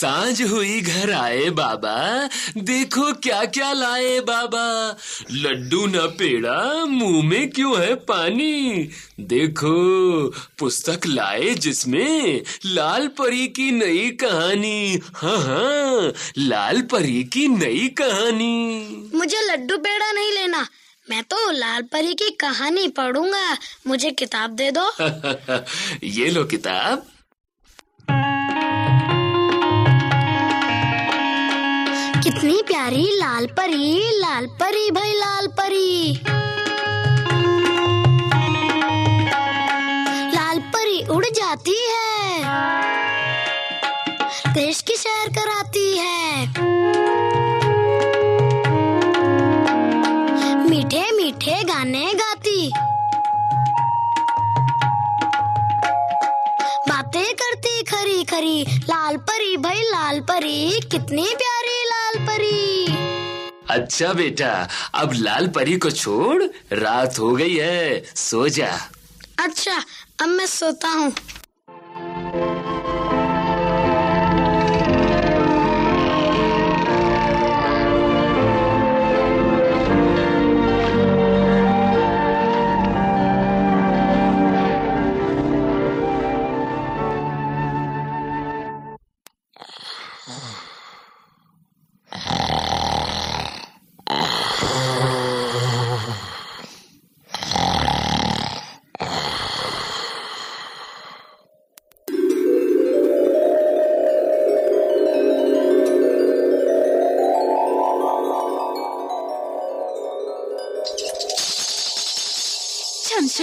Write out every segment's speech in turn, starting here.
साँझ हुई घर आए बाबा। देखो क्या क्या लाए बाबा। लड्डू न पेड़ा मुँह में क्यों है पानी? देखो पुस्तक लाए जिसमें लाल परी की नई कहानी। हाँ हाँ लाल परी की नई कहानी। मुझे लड्डू पेड़ा नहीं लेना। मैं तो लाल परी की कहानी पढ़ूँगा। मुझे किताब दे दो। ये लो किताब। कितनी प्यारी लाल परी लाल परी भाई, लाल परी। लाल परी उड़ जाती है। देश की सैर कराती है। मीठे मीठे गाने गाती। बातें करती खरी खरी, लाल परी भाई, लाल परी, कितनी प्यारी परी। अच्छा बेटा अब लाल परी को छोड़ रात हो गई है सो जा। अच्छा अब मैं सोता हूँ।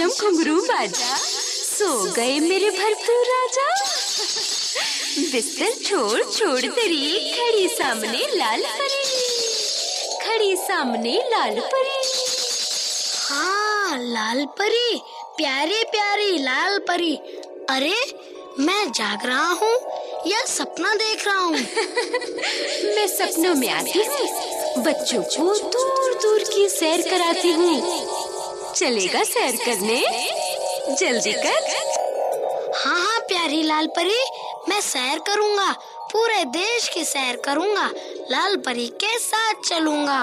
छम घुंघरू बाजा सो गए मेरे भरपूर राजा। बिस्तर छोड़ छोड़ तेरी खड़ी सामने लाल परी खड़ी सामने लाल परी हाँ लाल परी प्यारी प्यारी लाल परी। अरे मैं जाग रहा हूँ या सपना देख रहा हूँ? मैं सपनों में आती हूँ बच्चों को दूर दूर की सैर कराती हूँ। चलेगा सैर करने। जल्दी कर। हाँ हाँ प्यारी लाल परी मैं सैर करूँगा। पूरे देश की सैर करूँगा। लाल परी के साथ चलूँगा।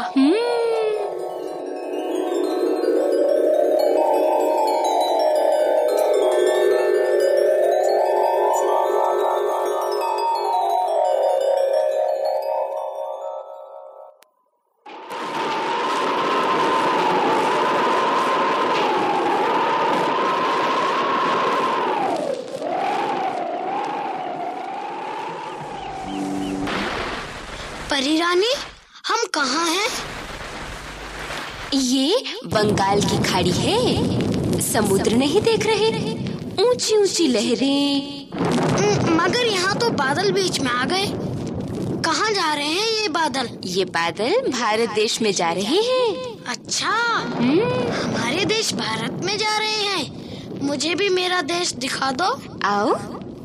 बंगाल की खाड़ी है। समुद्र नहीं देख रहे। ऊँची ऊँची लहरें। हम्म, मगर यहाँ तो बादल बीच में आ गए। कहाँ जा रहे हैं ये बादल? ये बादल भारत देश में जा रहे हैं। अच्छा। हमारे देश भारत में जा रहे हैं। मुझे भी मेरा देश दिखा दो। आओ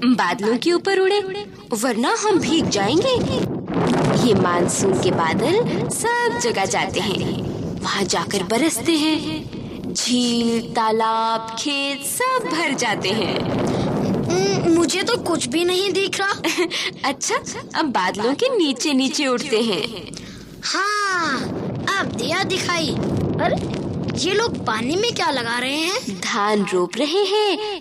बादलों के ऊपर उड़े वरना हम भीग जाएँगे। ये मानसून के बादल सब जगह जाते हैं। वहाँ जाकर बरसते हैं। झील तालाब खेत सब भर जाते हैं। मुझे तो कुछ भी नहीं दिख रहा। अच्छा अब बादलों के नीचे नीचे उड़ते हैं। हाँ अब दिया दिखाई। अरे ये लोग पानी में क्या लगा रहे हैं? धान रोप रहे हैं।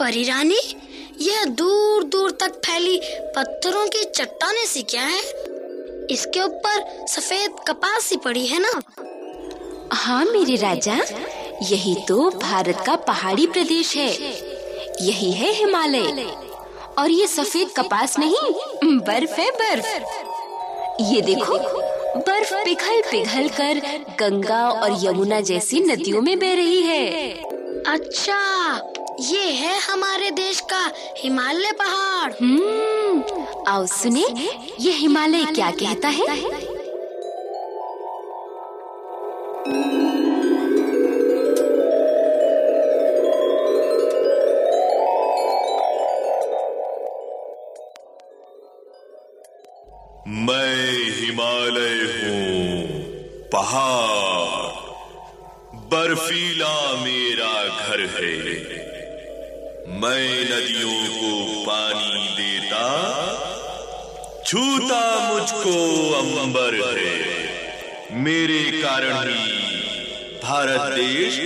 परी रानी यह दूर दूर तक फैली पत्थरों की चट्टाने सी क्या है? इसके ऊपर सफ़ेद कपास सी पड़ी है ना? हाँ मेरे राजा यही तो भारत का पहाड़ी प्रदेश है। यही है हिमालय। और ये सफ़ेद कपास नहीं बर्फ़ है बर्फ़। ये देखो बर्फ़ पिघल पिघल कर गंगा और यमुना जैसी नदियों में बह रही है। अच्छा ये है हमारे देश का हिमालय पहाड़। हम्म आओ सुने ये हिमालय क्या कहता है? मैं हिमालय हूँ पहाड़। बर्फीला मेरा घर है। मैं नदियों को पानी देता, छूता मुझको अंबर है। मेरे कारण ही भारत देश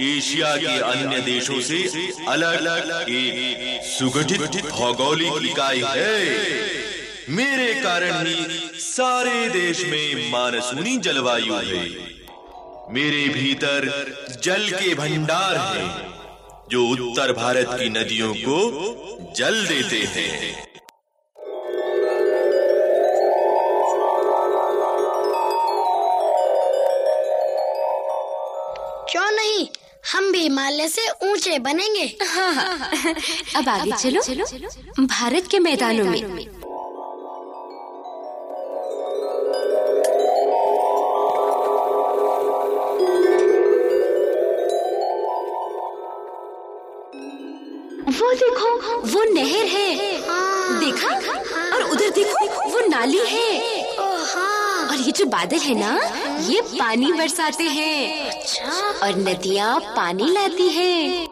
एशिया के अन्य देशों से अलग अलग एक सुगठित भौगोलिक इकाई है। मेरे कारण ही सारे देश में मानसूनी जलवायु है। मेरे भीतर जल के भंडार हैं। जो उत्तर भारत की नदियों को जल देते हैं। क्यों नहीं? हम भी हिमालय से ऊँचे बनेंगे। अब आगे चलो। भारत के मैदानों में। देखो वो नहर है। हाँ। देखा? और उधर देखो वो नाली है। हाँ और ये जो बादल है ना ये पानी बरसाते हैं। अच्छा। और नदियाँ पानी लाती हैं।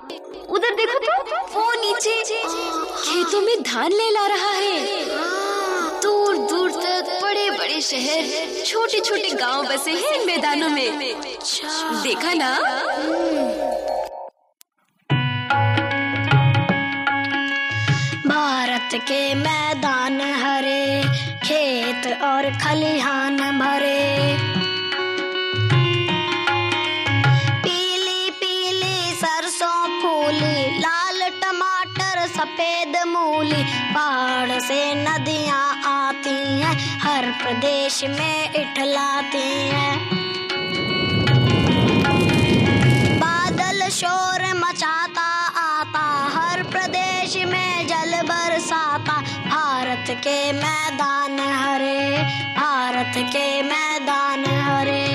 उधर देखो तो वो नीचे। खेतों में धान ले ला रहा है। दूर दूर तक बड़े बड़े शहर छोटे छोटे गाँव बसे हैं इन मैदानों में। अच्छा। देखा ना? भारत के मैदान हरे, खेत और खलिहान भरे। पीली पीली सरसों फूली, लाल टमाटर, सफ़ेद मूली। पहाड़ से नदियाँ आती हैं, हर प्रदेश में इठलाती हैं। बादल शोर के मैदान हरे भारत के मैदान हरे।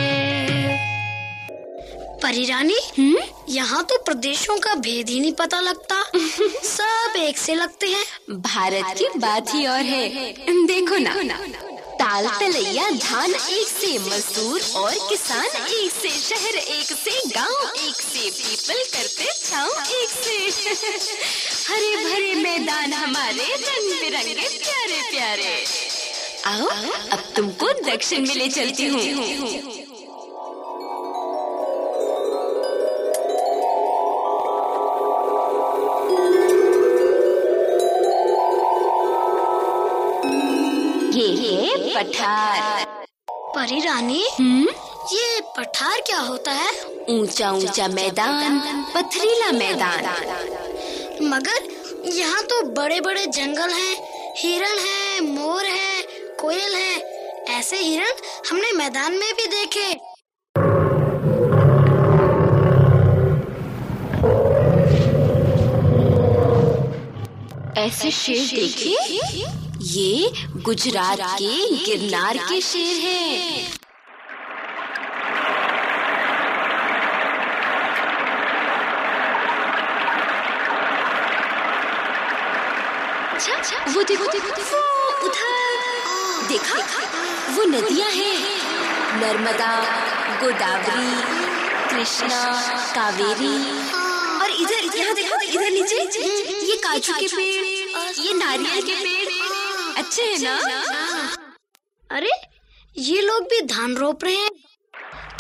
परी रानी यहाँ तो प्रदेशों का भेद ही नहीं पता लगता। सब एक से लगते हैं। भारत भारत की बात ही और है देखो ना। ताल तलैया धान एक से मजदूर और किसान एक से शहर, एक से गाँव, एक से पीपल करते छाव, एक से हरे भरे मैदान हमारे रंग बिरंगे प्यारे प्यारे। आओ, अब तुमको दक्षिण में ले चलती हूँ। पठार। परी रानी हम्म? ये पठार क्या होता है? ऊँचा ऊँचा मैदान पथरीला मैदान। मगर यहाँ तो बड़े बड़े जंगल हैं हिरण है मोर है कोयल है। ऐसे हिरण हमने मैदान में भी देखे। ऐसे शेर देखिए ये गुजरात के गिरनार के शेर हैं। अच्छा वो देखो वो उधर। देखा, वो नदियाँ हैं। नर्मदा, गोदावरी, कृष्णा, कावेरी। और इधर यहाँ देखो, इधर नीचे। ये काजू के पेड़, ये नारियल के पेड़। अच्छे हैं ना? अरे ये लोग भी धान रोप रहे हैं।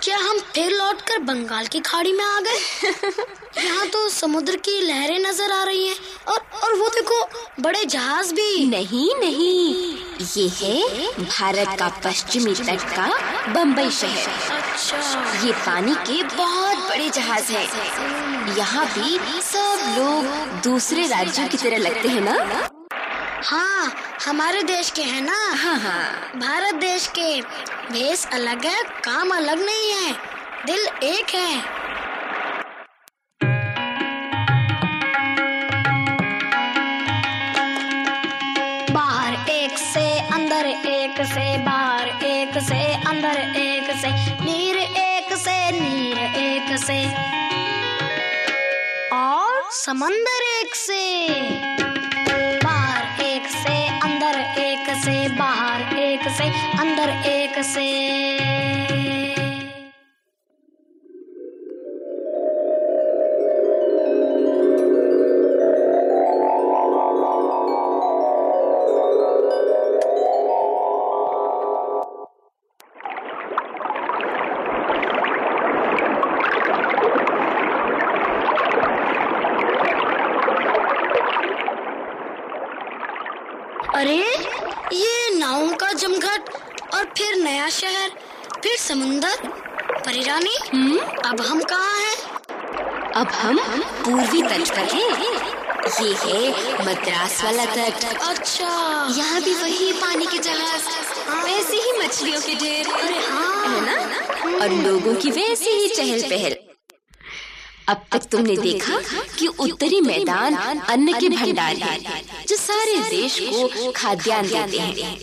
क्या हम फिर लौटकर बंगाल की खाड़ी में आ गए? यहाँ तो समुद्र की लहरें नज़र आ रही हैं और और वो देखो बड़े जहाज़ भी। नहीं नहीं। ये है भारत का पश्चिमी तट का बम्बई शहर। अच्छा। ये पानी के बहुत बड़े जहाज़ हैं। यहाँ भी सब लोग दूसरे राज्यों की तरह लगते हैं ना? हाँ हमारे देश के हैं ना। हाँ हाँ। भारत देश के भेष अलग है काम अलग नहीं है दिल एक है। बाहर एक से अंदर एक से बाहर एक से अंदर एक से नीर एक से नीर एक से और समंदर एक से। से अंदर एक से। अरे ये नाव का जमघट और फिर नया शहर फिर समुंदर परिरानी अब हम कहाँ हैं? अब हम पूर्वी तट पर हैं। ये है मद्रास वाला तट। अच्छा। यहाँ भी वही पानी के जहाज़ वैसे ही मछलियों के ढेर। अरे हाँ। है ना? और लोगों की वैसे ही चहल पहल। अब तक तुमने देखा कि उत्तरी मैदान अन्न के भंडार है। जो सारे देश को खाद्यान्न देते हैं।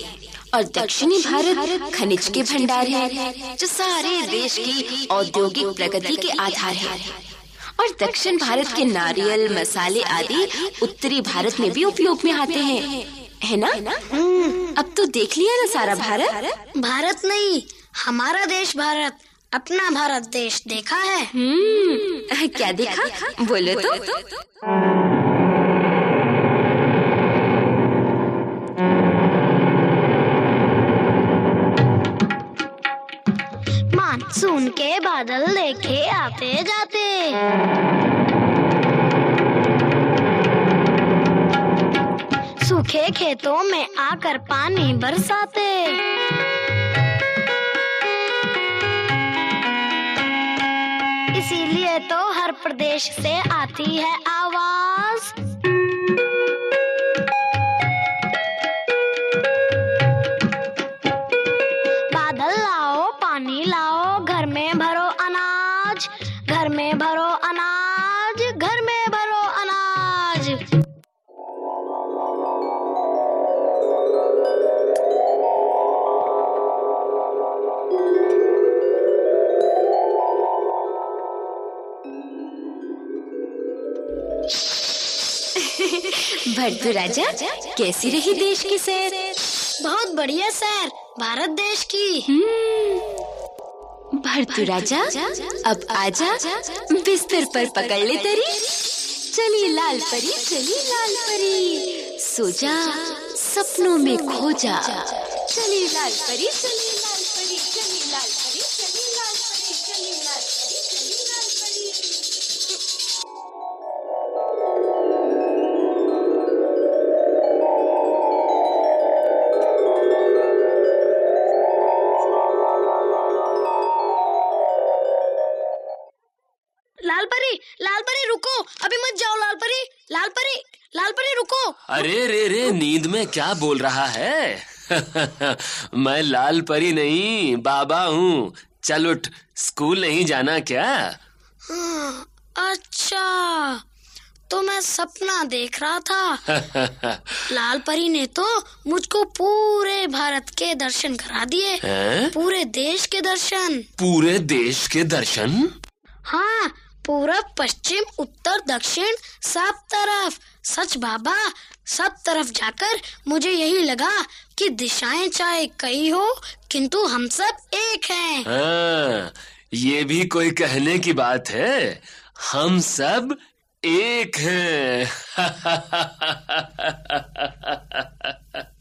और दक्षिणी भारत खनिज के भंडार है जो सारे देश की औद्योगिक प्रगति के आधार है। और दक्षिण भारत के नारियल मसाले आदि उत्तरी भारत में भी उपयोग में आते हैं। है। ना? अब तो देख लिया ना सारा भारत। भारत? नहीं हमारा देश भारत अपना भारत देश देखा है। हम्म। क्या देखा? बोलो तो। बादल लेके आते जाते। सूखे खेतों में आकर पानी बरसाते। इसीलिए तो हर प्रदेश से आती है आवाज़। भरतू राजा, कैसी रही देश की सैर? बहुत बढ़िया सर, भारत देश की। भरतू राजा, अब आजा, बिस्तर पर पकड़ ले तरी। चली लाल परी, चली लाल परी। सो जा, सपनों में खो जा। चली लाल परी, चली में क्या बोल रहा है? मैं लाल परी नहीं बाबा हूँ। चल उठ स्कूल नहीं जाना क्या? हाँ, अच्छा। तो मैं सपना देख रहा था। लाल परी ने तो मुझको पूरे भारत के दर्शन करा दिए। पूरे देश के दर्शन। पूरे देश के दर्शन? हाँ पूरब पश्चिम उत्तर दक्षिण सब तरफ़। सच बाबा सब तरफ़ जाकर मुझे यही लगा कि दिशाएँ चाहे कई हो किंतु हम सब एक हैं। हाँ, ये भी कोई कहने की बात है? हम सब एक हैं।